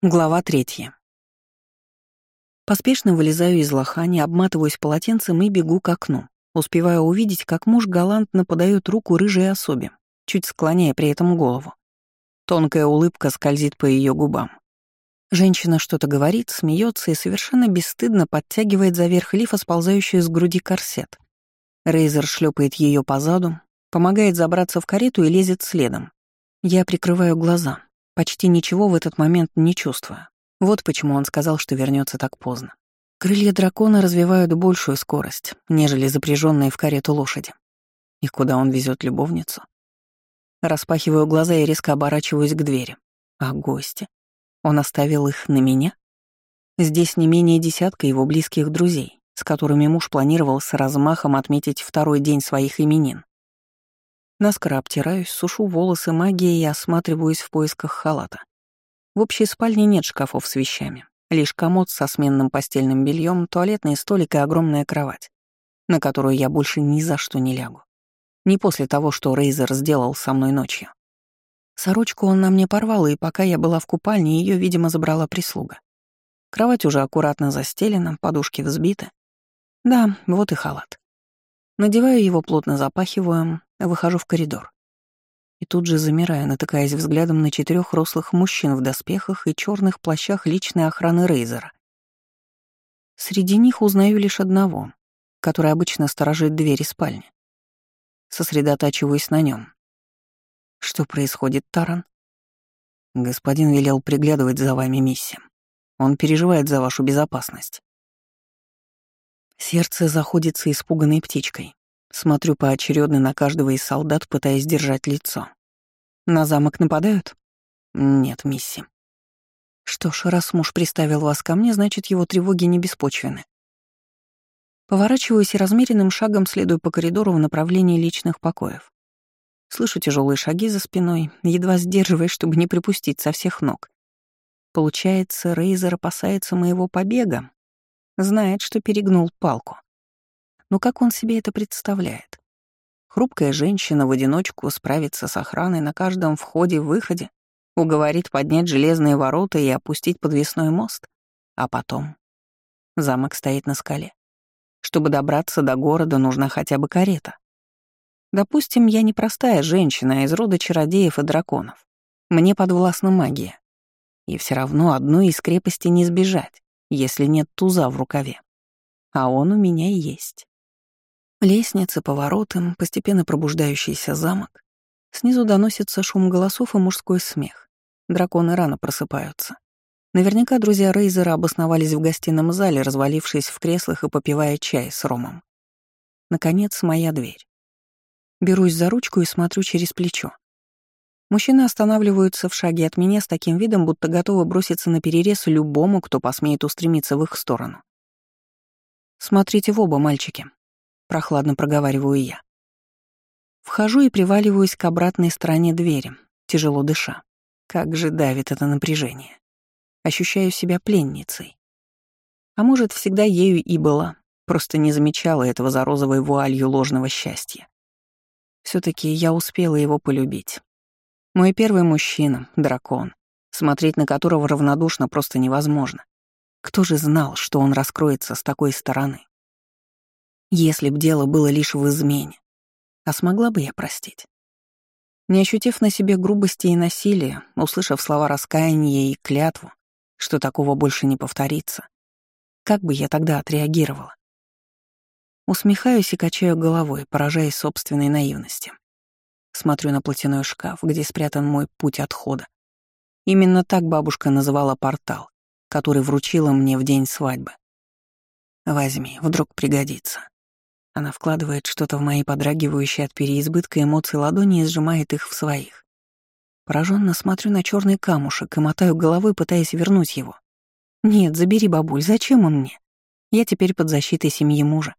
Глава третья. Поспешно вылезаю из лохани, обматываюсь полотенцем и бегу к окну, успевая увидеть, как муж галантно подает руку рыжей особе, чуть склоняя при этом голову. Тонкая улыбка скользит по ее губам. Женщина что-то говорит, смеется и совершенно бесстыдно подтягивает за верх лифа сползающую с груди корсет. Рейзер шлепает ее по заду, помогает забраться в карету и лезет следом. Я прикрываю глаза, Почти ничего в этот момент не чувствую. Вот почему он сказал, что вернется так поздно. Крылья дракона развивают большую скорость, нежели запряженные в карету лошади. И куда он везет любовницу? Распахиваю глаза и резко оборачиваюсь к двери. А гости? Он оставил их на меня? Здесь не менее десятка его близких друзей, с которыми муж планировал с размахом отметить второй день своих именин. Наскоро обтираюсь, сушу волосы магией и осматриваюсь в поисках халата. В общей спальне нет шкафов с вещами. Лишь комод со сменным постельным бельем, туалетный столик и огромная кровать, на которую я больше ни за что не лягу. Не после того, что Рейзер сделал со мной ночью. Сорочку он на мне порвал, и пока я была в купальне, ее, видимо, забрала прислуга. Кровать уже аккуратно застелена, подушки взбиты. Да, вот и халат. Надеваю его, плотно запахиваю, выхожу в коридор. И тут же замираю, натыкаясь взглядом на четырех рослых мужчин в доспехах и черных плащах личной охраны Рейзера. Среди них узнаю лишь одного, который обычно сторожит двери спальни. Сосредотачиваюсь на нем. Что происходит, Таран? Господин велел приглядывать за вами, миссия. Он переживает за вашу безопасность. Сердце заходится испуганной птичкой. Смотрю поочередно на каждого из солдат, пытаясь держать лицо. На замок нападают? Нет, мисси. Что ж, раз муж приставил вас ко мне, значит, его тревоги не беспочвены. Поворачиваюсь и размеренным шагом следую по коридору в направлении личных покоев. Слышу тяжелые шаги за спиной, едва сдерживаясь, чтобы не припустить со всех ног. Получается, Рейзер опасается моего побега, Знает, что перегнул палку. Но как он себе это представляет? Хрупкая женщина в одиночку справится с охраной на каждом входе-выходе, уговорит поднять железные ворота и опустить подвесной мост. А потом? Замок стоит на скале. Чтобы добраться до города, нужна хотя бы карета. Допустим, я не простая женщина, а из рода чародеев и драконов. Мне подвластна магия. И все равно одной из крепости не сбежать если нет туза в рукаве. А он у меня есть. Лестницы, повороты, постепенно пробуждающийся замок. Снизу доносится шум голосов и мужской смех. Драконы рано просыпаются. Наверняка друзья Рейзера обосновались в гостином зале, развалившись в креслах и попивая чай с ромом. Наконец, моя дверь. Берусь за ручку и смотрю через плечо. Мужчины останавливаются в шаге от меня с таким видом, будто готовы броситься на перерез любому, кто посмеет устремиться в их сторону. «Смотрите в оба, мальчики», — прохладно проговариваю я. Вхожу и приваливаюсь к обратной стороне двери, тяжело дыша. Как же давит это напряжение. Ощущаю себя пленницей. А может, всегда ею и была, просто не замечала этого за розовой вуалью ложного счастья. все таки я успела его полюбить. Мой первый мужчина — дракон, смотреть на которого равнодушно просто невозможно. Кто же знал, что он раскроется с такой стороны? Если б дело было лишь в измене, а смогла бы я простить? Не ощутив на себе грубости и насилия, услышав слова раскаяния и клятву, что такого больше не повторится, как бы я тогда отреагировала? Усмехаюсь и качаю головой, поражаясь собственной наивности. Смотрю на платяной шкаф, где спрятан мой путь отхода. Именно так бабушка называла портал, который вручила мне в день свадьбы. Возьми, вдруг пригодится. Она вкладывает что-то в мои подрагивающие от переизбытка эмоций ладони и сжимает их в своих. Пораженно смотрю на черный камушек и мотаю головой, пытаясь вернуть его. Нет, забери, бабуль, зачем он мне? Я теперь под защитой семьи мужа.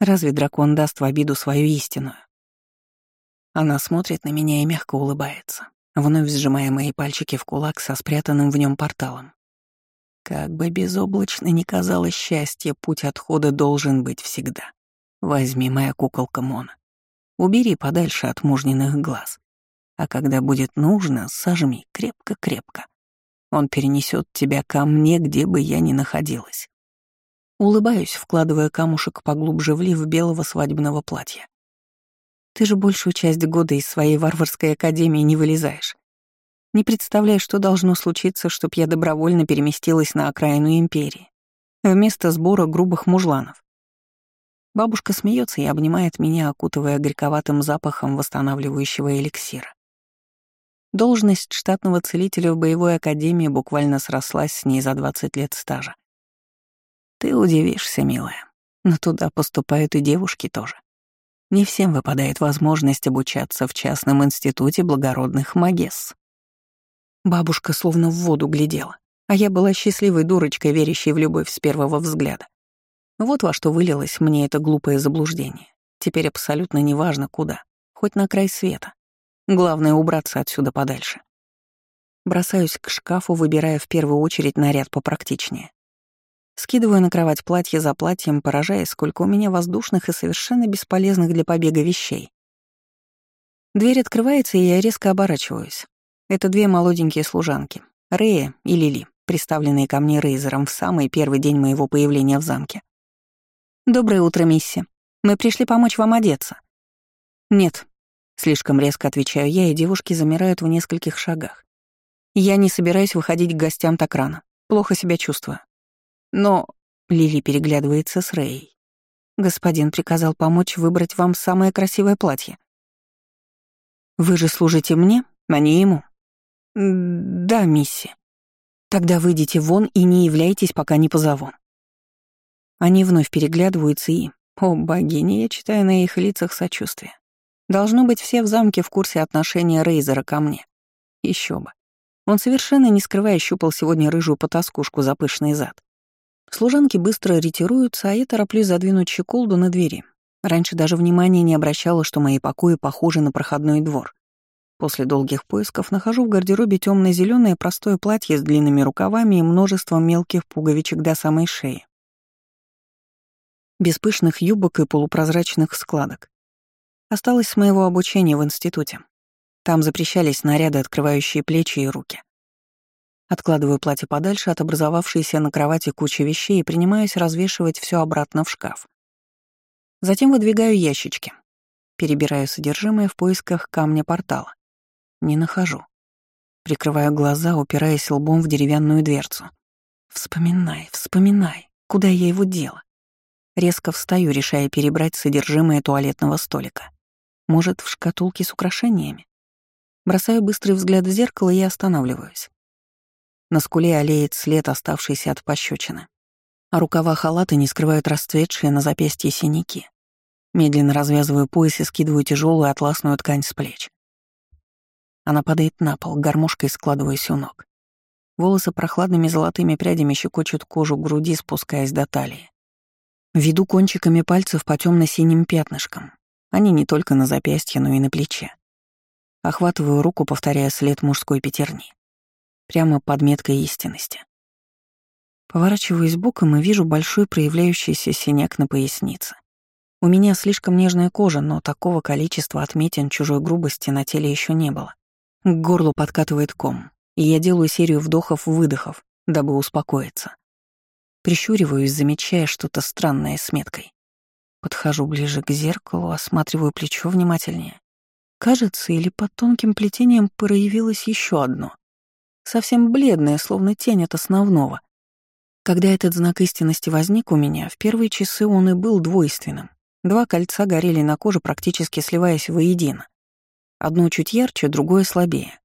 Разве дракон даст в обиду свою истинную? Она смотрит на меня и мягко улыбается, вновь сжимая мои пальчики в кулак со спрятанным в нем порталом. Как бы безоблачно ни казалось счастье, путь отхода должен быть всегда. Возьми, моя куколка Мона. Убери подальше от мужниных глаз. А когда будет нужно, сожми крепко-крепко. Он перенесет тебя ко мне, где бы я ни находилась. Улыбаюсь, вкладывая камушек поглубже в лиф белого свадебного платья. Ты же большую часть года из своей варварской академии не вылезаешь. Не представляешь, что должно случиться, чтоб я добровольно переместилась на окраину империи, вместо сбора грубых мужланов. Бабушка смеется и обнимает меня, окутывая горьковатым запахом восстанавливающего эликсира. Должность штатного целителя в боевой академии буквально срослась с ней за 20 лет стажа. Ты удивишься, милая, но туда поступают и девушки тоже. Не всем выпадает возможность обучаться в частном институте благородных магесс. Бабушка словно в воду глядела, а я была счастливой дурочкой, верящей в любовь с первого взгляда. Вот во что вылилось мне это глупое заблуждение. Теперь абсолютно неважно куда, хоть на край света. Главное — убраться отсюда подальше. Бросаюсь к шкафу, выбирая в первую очередь наряд попрактичнее. Скидываю на кровать платье за платьем, поражаясь, сколько у меня воздушных и совершенно бесполезных для побега вещей. Дверь открывается, и я резко оборачиваюсь. Это две молоденькие служанки, Рея и Лили, представленные ко мне Рейзером в самый первый день моего появления в замке. «Доброе утро, мисси. Мы пришли помочь вам одеться». «Нет», — слишком резко отвечаю я, и девушки замирают в нескольких шагах. «Я не собираюсь выходить к гостям так рано. Плохо себя чувствую». «Но...» — Лили переглядывается с Рей. «Господин приказал помочь выбрать вам самое красивое платье». «Вы же служите мне, а не ему», «Да, мисси. Тогда выйдите вон и не являйтесь, пока не позову». Они вновь переглядываются и... О, богини, я читаю на их лицах сочувствие. Должно быть, все в замке в курсе отношения Рейзера ко мне. Еще бы. Он совершенно не скрывая щупал сегодня рыжую потаскушку за пышный зад. Служанки быстро ретируются, а я тороплюсь задвинуть щеколду на двери. Раньше даже внимания не обращала, что мои покои похожи на проходной двор. После долгих поисков нахожу в гардеробе темно зеленое простое платье с длинными рукавами и множеством мелких пуговичек до самой шеи. Без пышных юбок и полупрозрачных складок. Осталось с моего обучения в институте. Там запрещались наряды, открывающие плечи и руки. Откладываю платье подальше от образовавшейся на кровати кучи вещей и принимаюсь развешивать все обратно в шкаф. Затем выдвигаю ящички. Перебираю содержимое в поисках камня портала. Не нахожу. Прикрываю глаза, упираясь лбом в деревянную дверцу. Вспоминай, вспоминай, куда я его дела. Резко встаю, решая перебрать содержимое туалетного столика. Может, в шкатулке с украшениями? Бросаю быстрый взгляд в зеркало и останавливаюсь. На скуле олеет след, оставшийся от пощечины. А рукава халата не скрывают расцветшие на запястье синяки. Медленно развязываю пояс и скидываю тяжелую атласную ткань с плеч. Она падает на пол, гармошкой складываясь у ног. Волосы прохладными золотыми прядями щекочут кожу груди, спускаясь до талии. Веду кончиками пальцев по темно синим пятнышкам. Они не только на запястье, но и на плече. Охватываю руку, повторяя след мужской пятерни. Прямо под меткой истинности. Поворачиваюсь боком и вижу большой проявляющийся синяк на пояснице. У меня слишком нежная кожа, но такого количества отметин чужой грубости на теле еще не было. К горлу подкатывает ком, и я делаю серию вдохов-выдохов, дабы успокоиться. Прищуриваюсь, замечая что-то странное с меткой. Подхожу ближе к зеркалу, осматриваю плечо внимательнее. Кажется, или под тонким плетением проявилось еще одно. Совсем бледное, словно тень от основного. Когда этот знак истинности возник у меня, в первые часы он и был двойственным. Два кольца горели на коже, практически сливаясь воедино. Одно чуть ярче, другое слабее.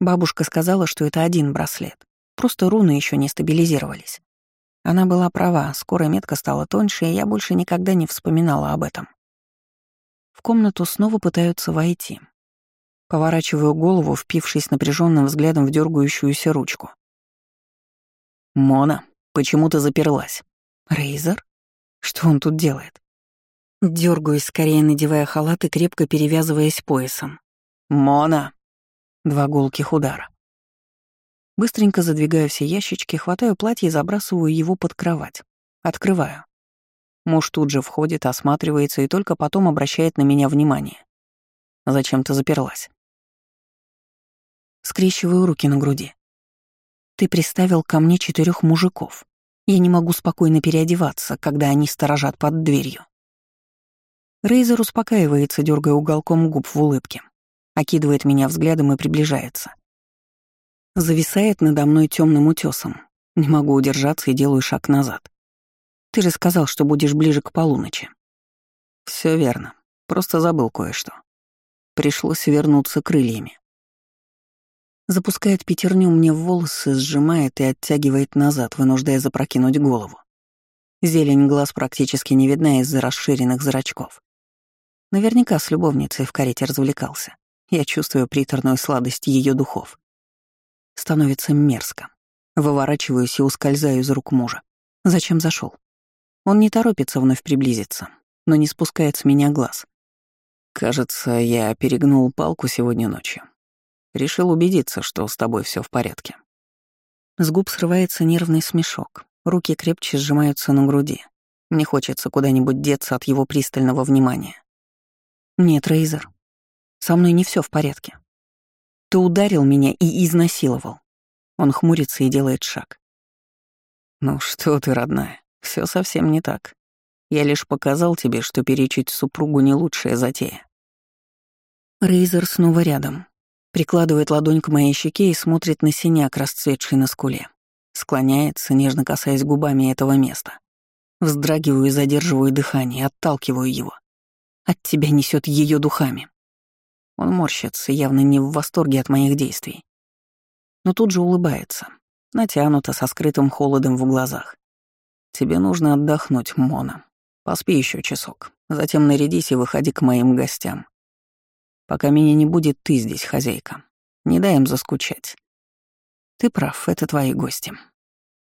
Бабушка сказала, что это один браслет. Просто руны еще не стабилизировались. Она была права, скоро метка стала тоньше, и я больше никогда не вспоминала об этом. В комнату снова пытаются войти. Поворачиваю голову, впившись напряженным взглядом в дергающуюся ручку. «Мона, почему ты заперлась?» «Рейзер? Что он тут делает?» Дергаюсь, скорее надевая халат и крепко перевязываясь поясом. «Мона!» Два гулких удара. Быстренько задвигаю все ящички, хватаю платье и забрасываю его под кровать. Открываю. Муж тут же входит, осматривается и только потом обращает на меня внимание. «Зачем ты заперлась?» Скрещиваю руки на груди. Ты приставил ко мне четырех мужиков. Я не могу спокойно переодеваться, когда они сторожат под дверью. Рейзер успокаивается, дергая уголком губ в улыбке. Окидывает меня взглядом и приближается. Зависает надо мной темным утесом. Не могу удержаться и делаю шаг назад. Ты же сказал, что будешь ближе к полуночи. Все верно. Просто забыл кое-что. Пришлось вернуться крыльями. Запускает пятерню мне в волосы, сжимает и оттягивает назад, вынуждая запрокинуть голову. Зелень глаз практически не видна из-за расширенных зрачков. Наверняка с любовницей в карете развлекался. Я чувствую приторную сладость ее духов. Становится мерзко. Выворачиваюсь и ускользаю из рук мужа. Зачем зашел? Он не торопится вновь приблизиться, но не спускает с меня глаз. Кажется, я перегнул палку сегодня ночью. Решил убедиться, что с тобой все в порядке. С губ срывается нервный смешок. Руки крепче сжимаются на груди. Мне хочется куда-нибудь деться от его пристального внимания. «Нет, Рейзер, со мной не все в порядке. Ты ударил меня и изнасиловал». Он хмурится и делает шаг. «Ну что ты, родная, все совсем не так. Я лишь показал тебе, что перечить супругу не лучшая затея». Рейзер снова рядом. Прикладывает ладонь к моей щеке и смотрит на синяк, расцветший на скуле. Склоняется, нежно касаясь губами этого места. Вздрагиваю и задерживаю дыхание, отталкиваю его. От тебя несет ее духами. Он морщится, явно не в восторге от моих действий. Но тут же улыбается, натянуто, со скрытым холодом в глазах. Тебе нужно отдохнуть, Мона. Поспи еще часок, затем нарядись и выходи к моим гостям. Пока меня не будет, ты здесь, хозяйка. Не дай им заскучать. Ты прав, это твои гости.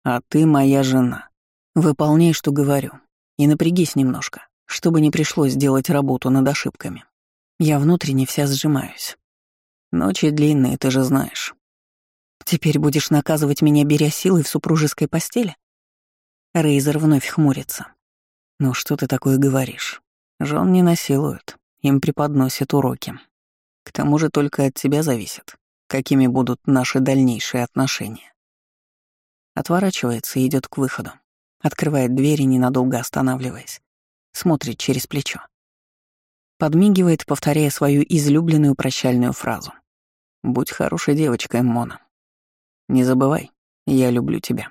А ты моя жена. Выполняй, что говорю, и напрягись немножко чтобы не пришлось делать работу над ошибками. Я внутренне вся сжимаюсь. Ночи длинные, ты же знаешь. Теперь будешь наказывать меня, беря силой в супружеской постели? Рейзер вновь хмурится. Ну что ты такое говоришь? Жен не насилуют, им преподносят уроки. К тому же только от тебя зависит, какими будут наши дальнейшие отношения. Отворачивается и идет к выходу. Открывает дверь, ненадолго останавливаясь смотрит через плечо. Подмигивает, повторяя свою излюбленную прощальную фразу. «Будь хорошей девочкой, Мона. Не забывай, я люблю тебя».